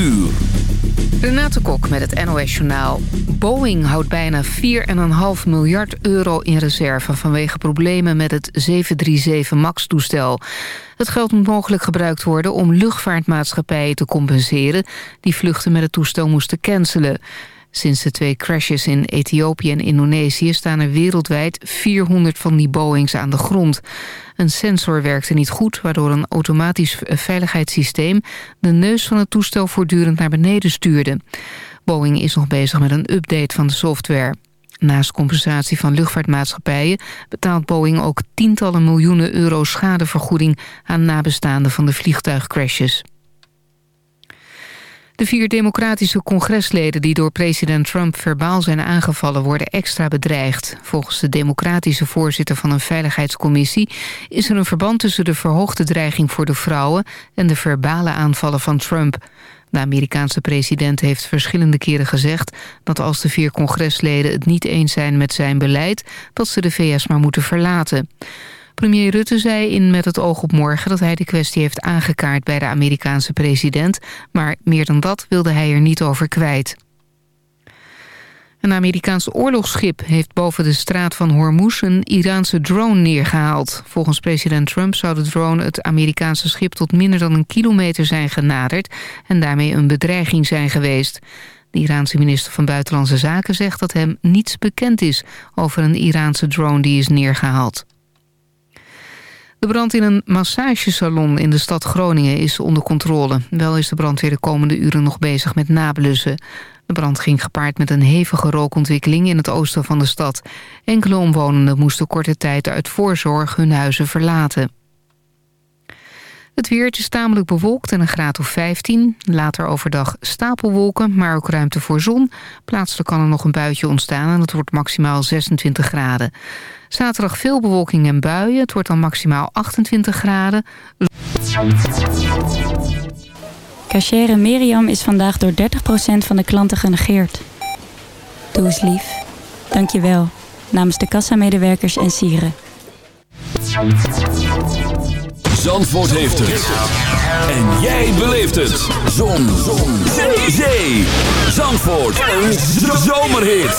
uur. Renate Kok met het NOS Journaal. Boeing houdt bijna 4,5 miljard euro in reserve... vanwege problemen met het 737 MAX-toestel. Het geld moet mogelijk gebruikt worden om luchtvaartmaatschappijen te compenseren... die vluchten met het toestel moesten cancelen. Sinds de twee crashes in Ethiopië en Indonesië... staan er wereldwijd 400 van die Boeings aan de grond. Een sensor werkte niet goed, waardoor een automatisch veiligheidssysteem... de neus van het toestel voortdurend naar beneden stuurde. Boeing is nog bezig met een update van de software. Naast compensatie van luchtvaartmaatschappijen... betaalt Boeing ook tientallen miljoenen euro schadevergoeding... aan nabestaanden van de vliegtuigcrashes. De vier democratische congresleden die door president Trump verbaal zijn aangevallen worden extra bedreigd. Volgens de democratische voorzitter van een veiligheidscommissie is er een verband tussen de verhoogde dreiging voor de vrouwen en de verbale aanvallen van Trump. De Amerikaanse president heeft verschillende keren gezegd dat als de vier congresleden het niet eens zijn met zijn beleid, dat ze de VS maar moeten verlaten. Premier Rutte zei in Met het oog op morgen dat hij de kwestie heeft aangekaart bij de Amerikaanse president, maar meer dan dat wilde hij er niet over kwijt. Een Amerikaans oorlogsschip heeft boven de straat van Hormuz een Iraanse drone neergehaald. Volgens president Trump zou de drone het Amerikaanse schip tot minder dan een kilometer zijn genaderd en daarmee een bedreiging zijn geweest. De Iraanse minister van Buitenlandse Zaken zegt dat hem niets bekend is over een Iraanse drone die is neergehaald. De brand in een massagesalon in de stad Groningen is onder controle. Wel is de brandweer de komende uren nog bezig met nablussen. De brand ging gepaard met een hevige rookontwikkeling in het oosten van de stad. Enkele omwonenden moesten korte tijd uit voorzorg hun huizen verlaten. Het weer is tamelijk bewolkt en een graad of 15. Later overdag stapelwolken, maar ook ruimte voor zon. Plaatselijk kan er nog een buitje ontstaan en het wordt maximaal 26 graden. Zaterdag veel bewolking en buien. Het wordt dan maximaal 28 graden. Cachere Miriam is vandaag door 30% van de klanten genegeerd. Doe eens lief. Dank je wel. Namens de kassamedewerkers en sieren. Zandvoort heeft het. En jij beleeft het. Zon. Zon. Zee. Zee. Zandvoort. Een zomerhit.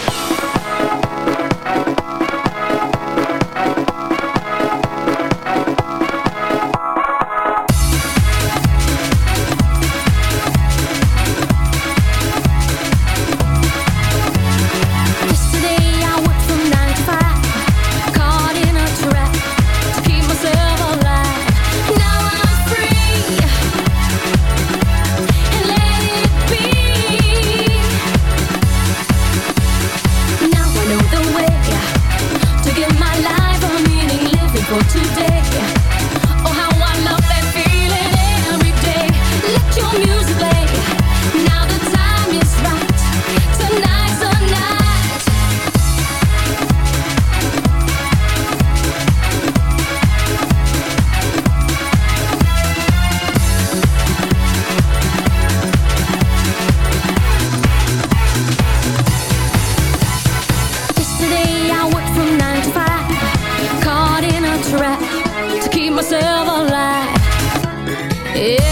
Every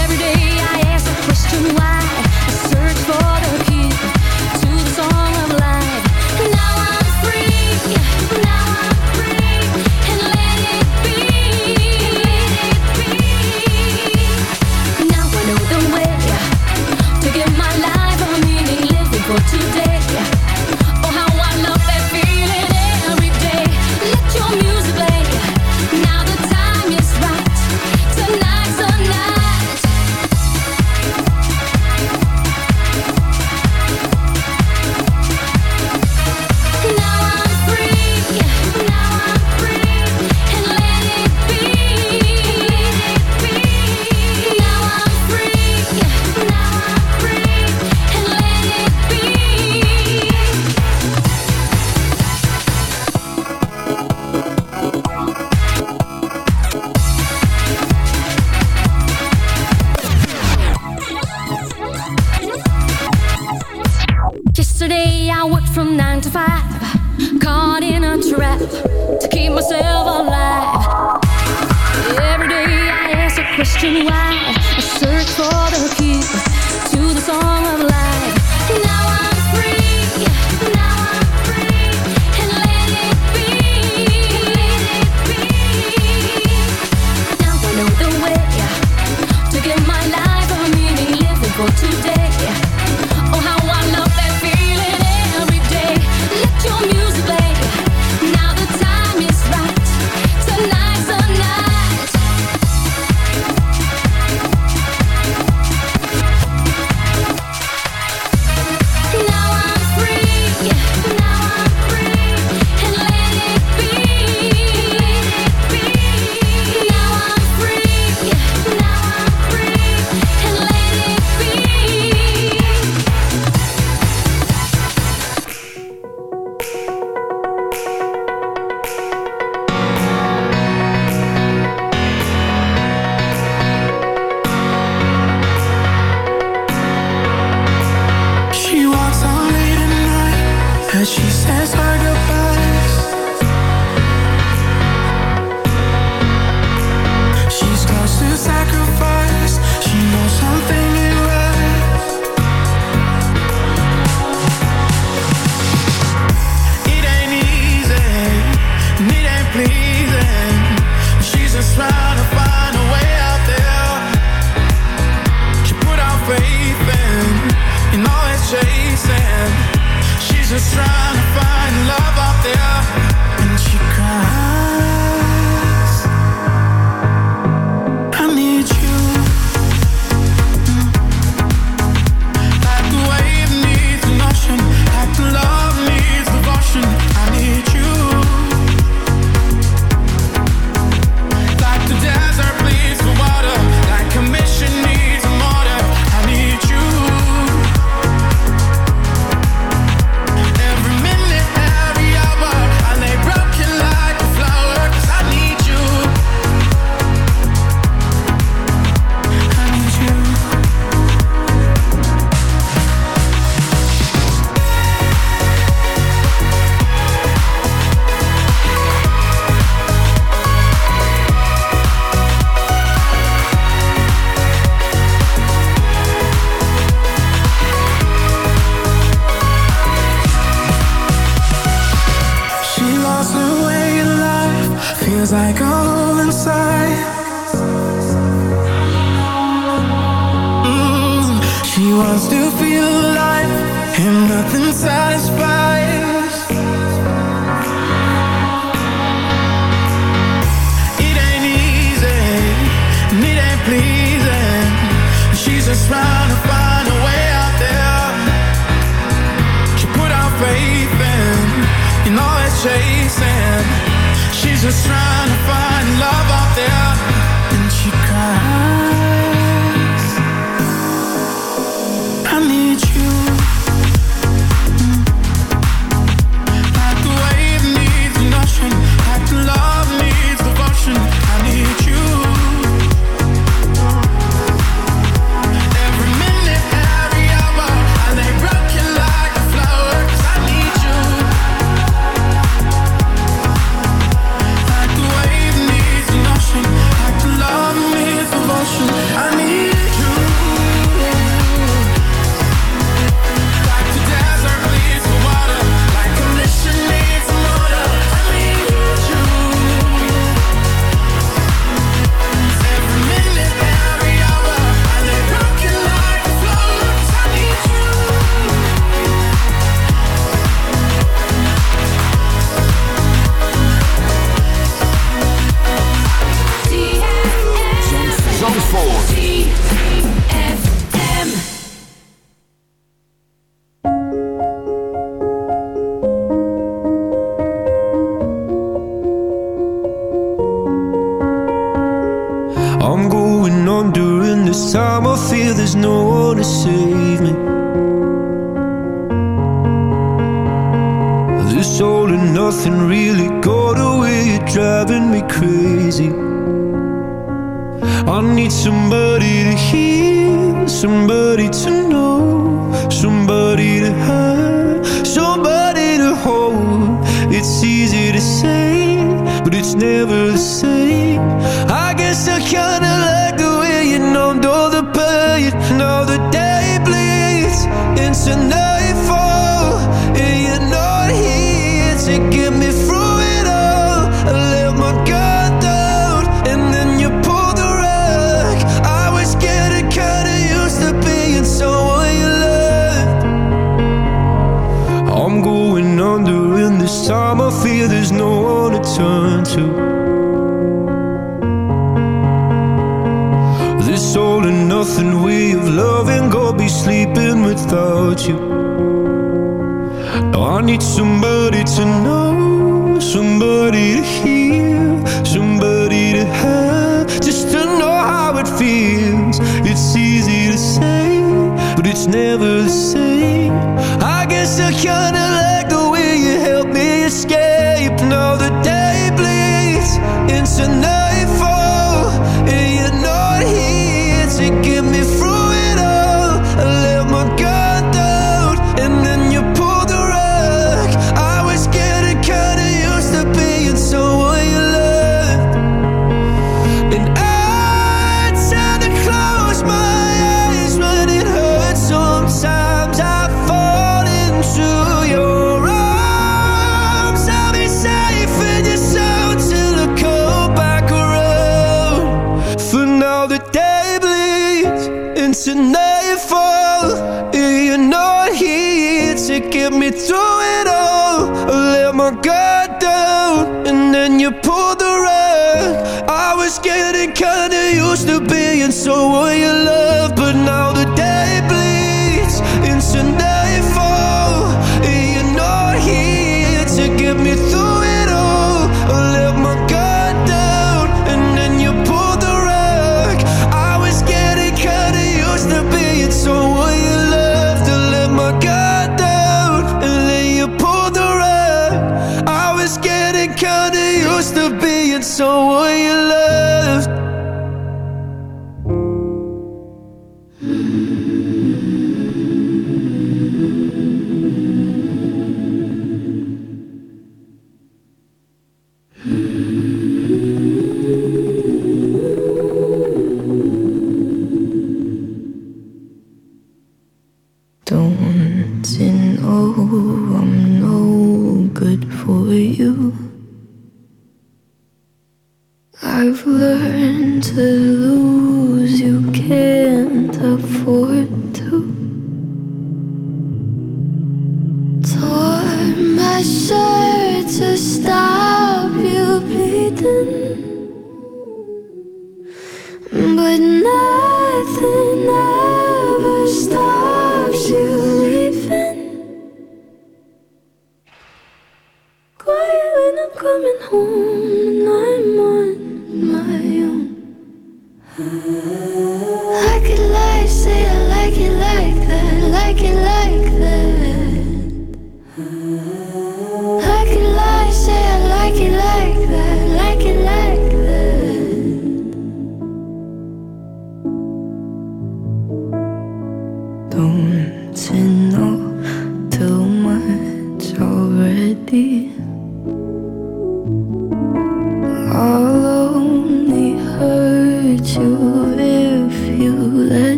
coming home.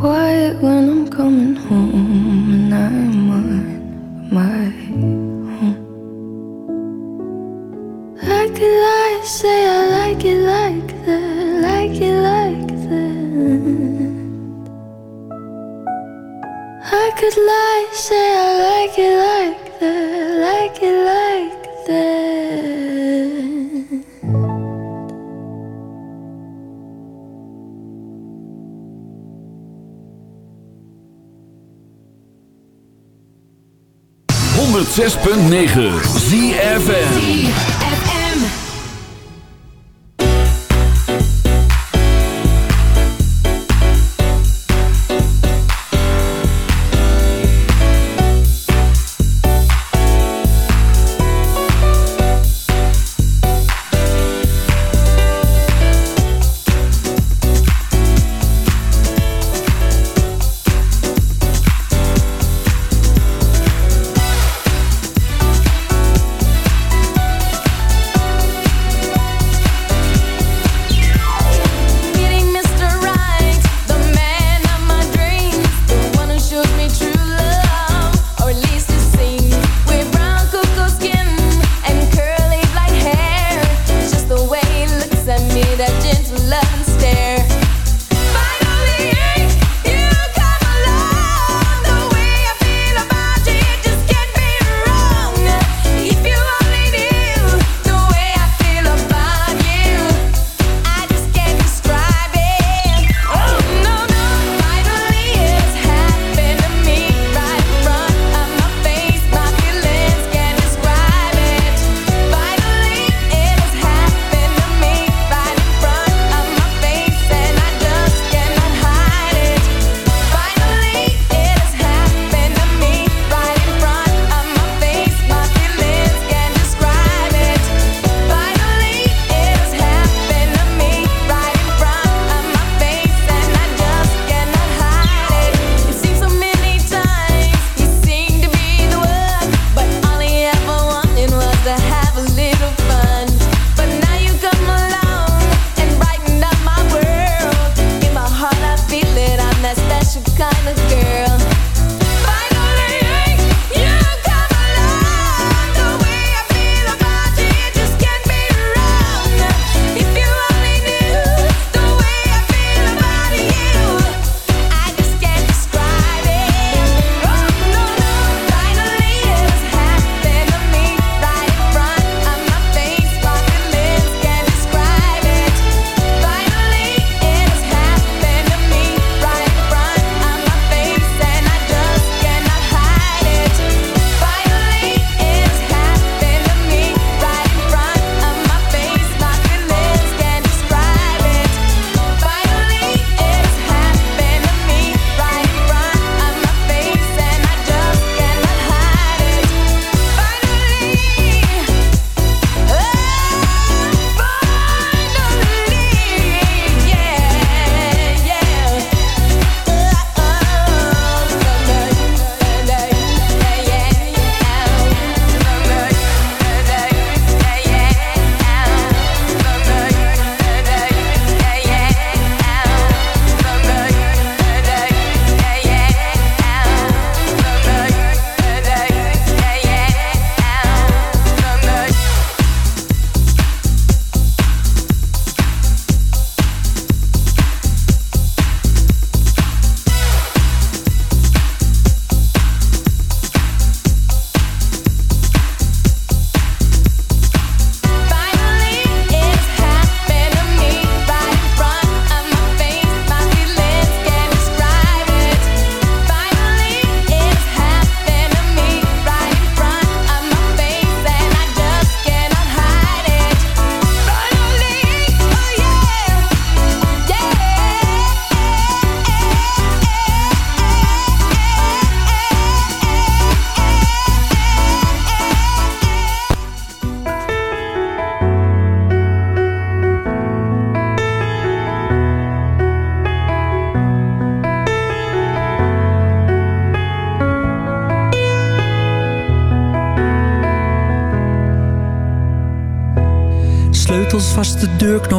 quiet when I'm coming home and I'm on my own. Like it, I say I like it like that, like it like that. I could lie, say I like it. Like 106.9 ZFN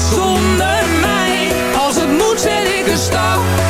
zonder mij. Als het moet zet ik een stapje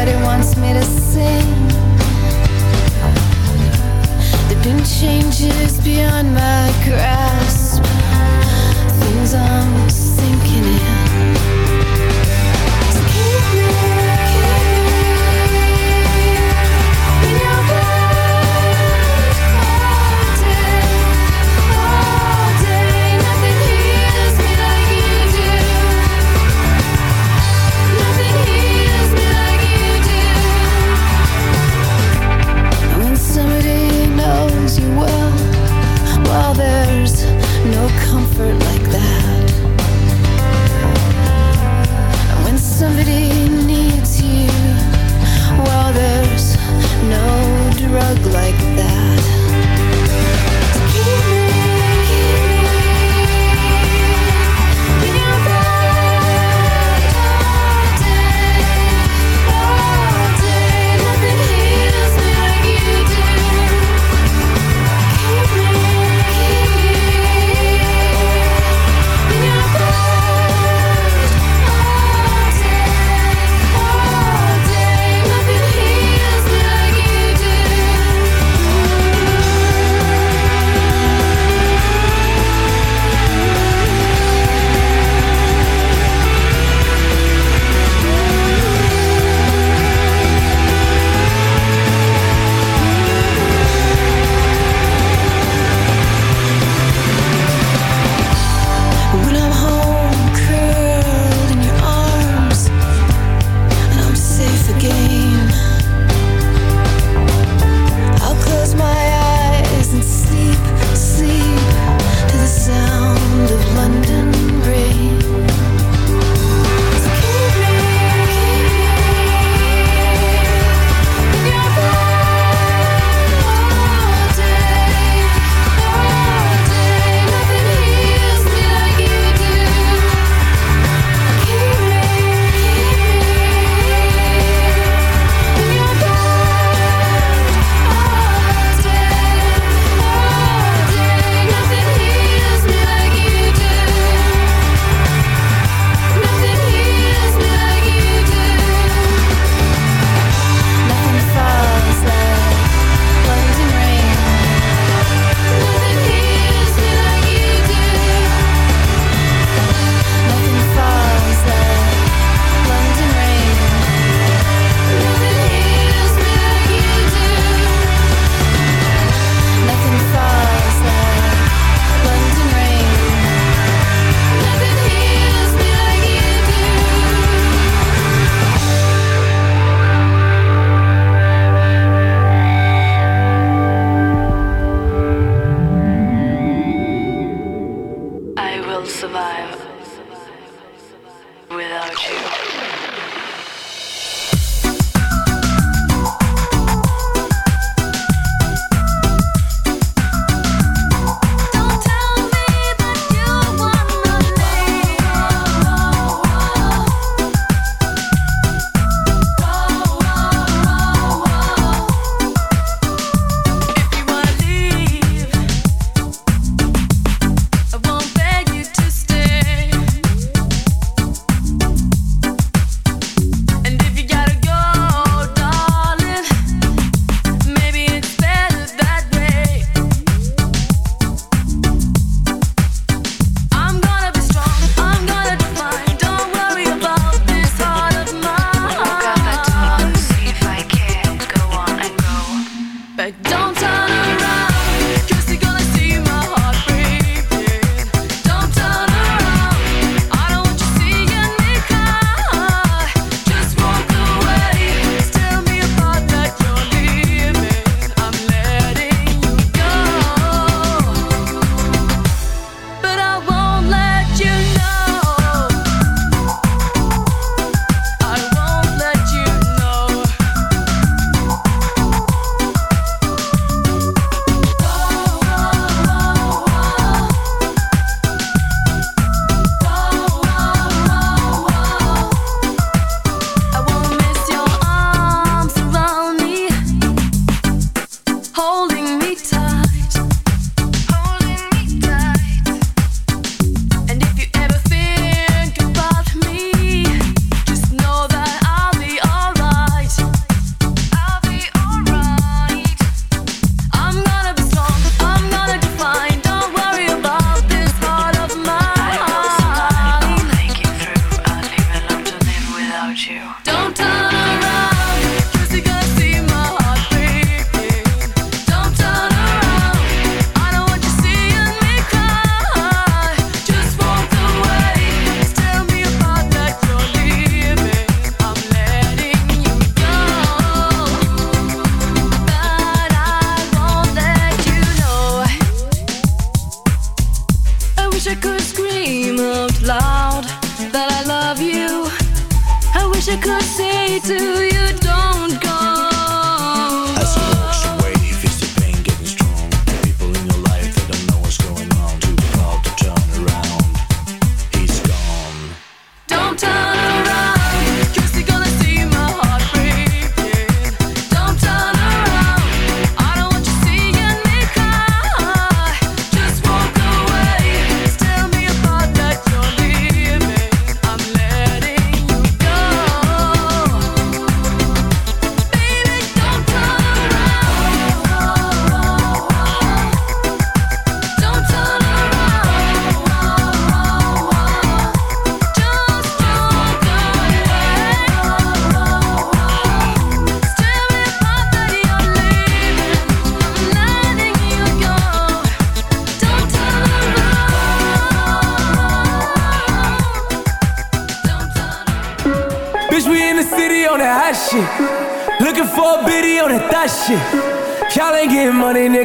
Everybody wants me to sing. There've been changes beyond my grasp. Things I'm sinking in.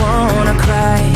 wanna cry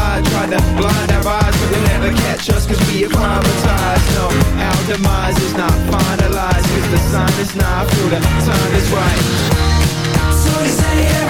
Tide tried to blind our eyes, but they'll never catch us cause we acclimatized. No, our demise is not finalized cause the sign is not through, the time is right. So you say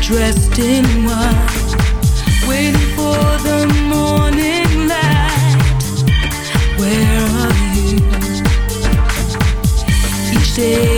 dressed in white, waiting for the morning light. Where are you? Each day.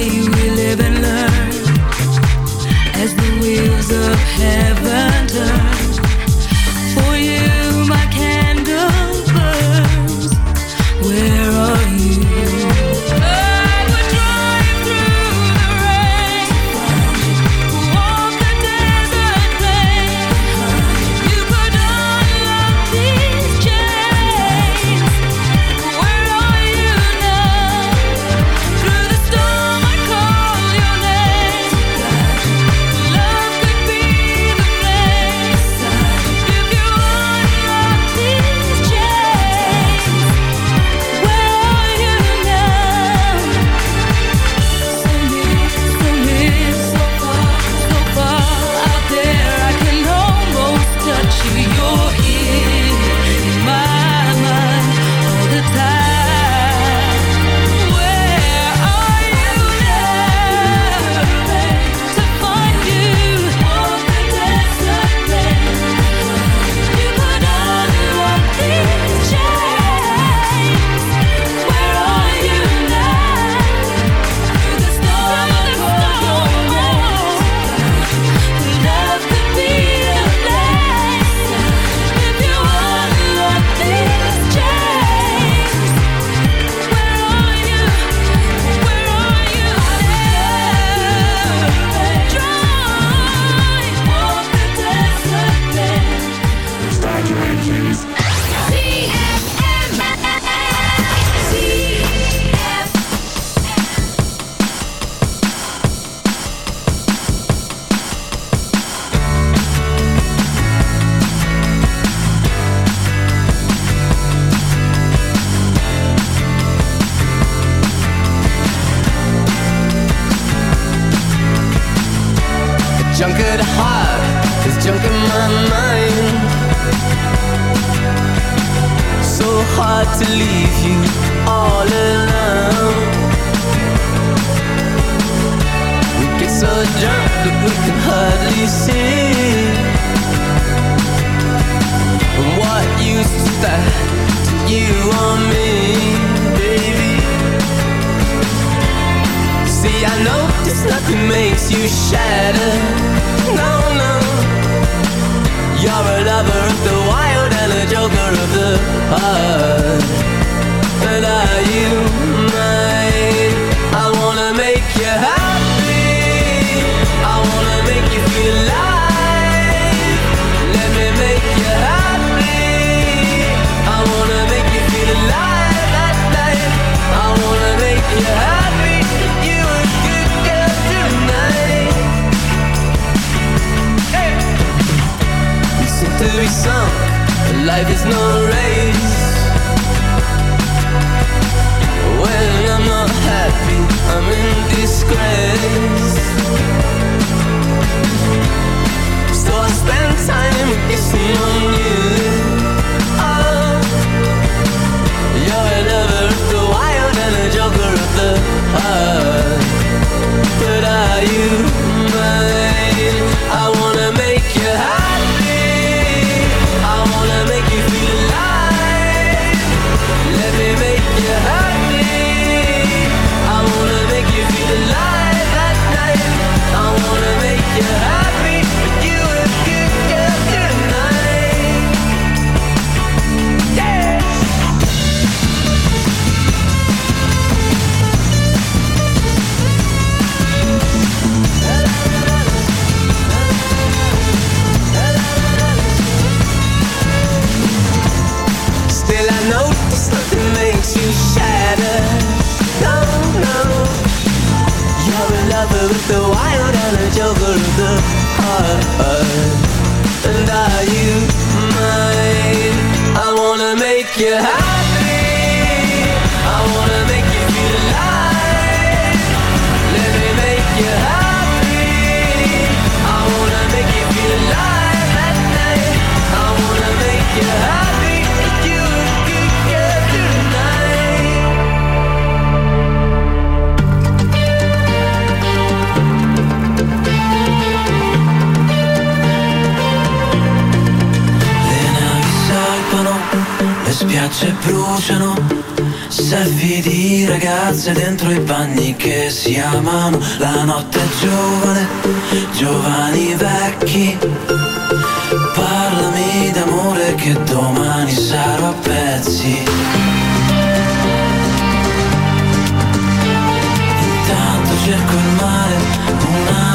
cerco il mare,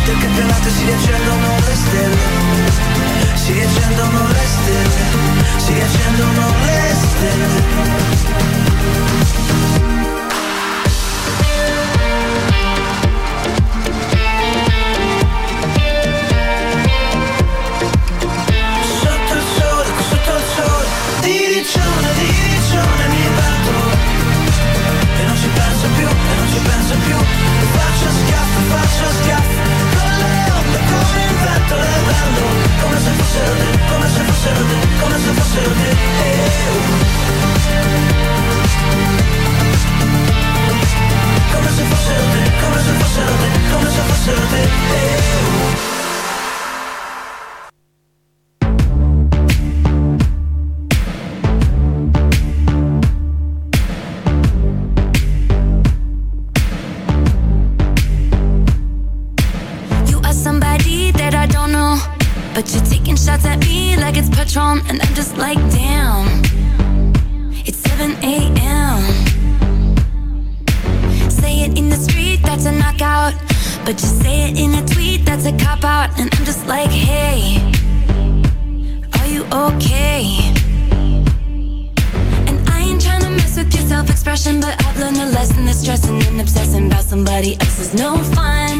notte che di notte si riaccendono le stelle Si riaccendono le stelle Si riaccendono le stelle Kom eens come se kom eens come se fossero te. Eh, uh. Come se se like damn. It's 7 a.m. Say it in the street, that's a knockout. But say it in a tweet, that's a cop-out And I'm just like, hey Are you okay? And I ain't mess with your self-expression But I've learned a lesson that stressing and obsessing About somebody else is no fun.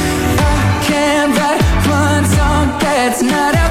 Not about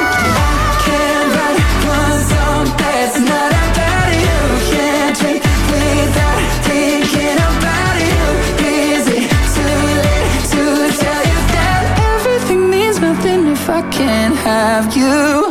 Have you?